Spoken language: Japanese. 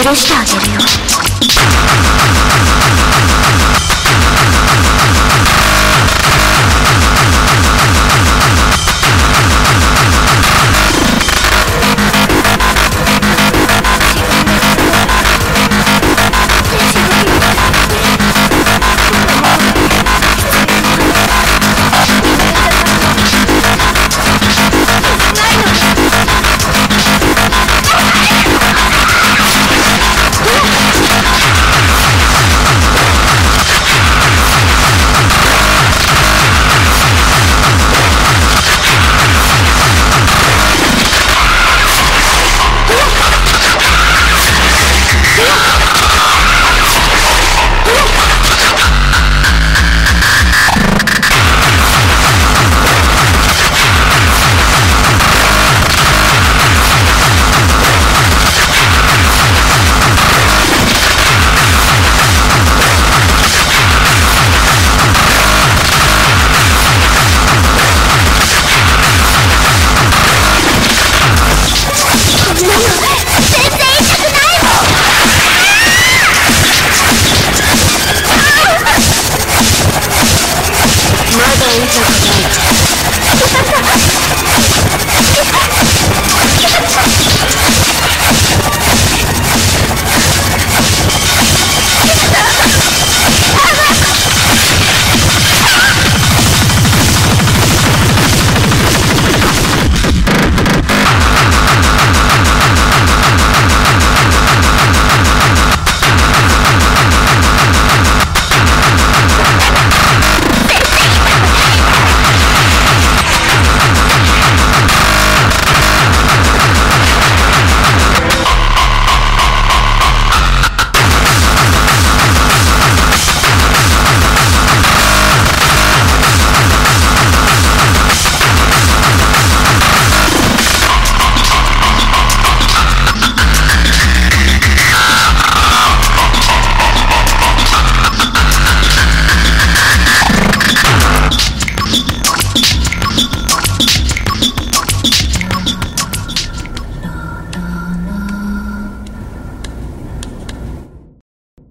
許してあげるよ。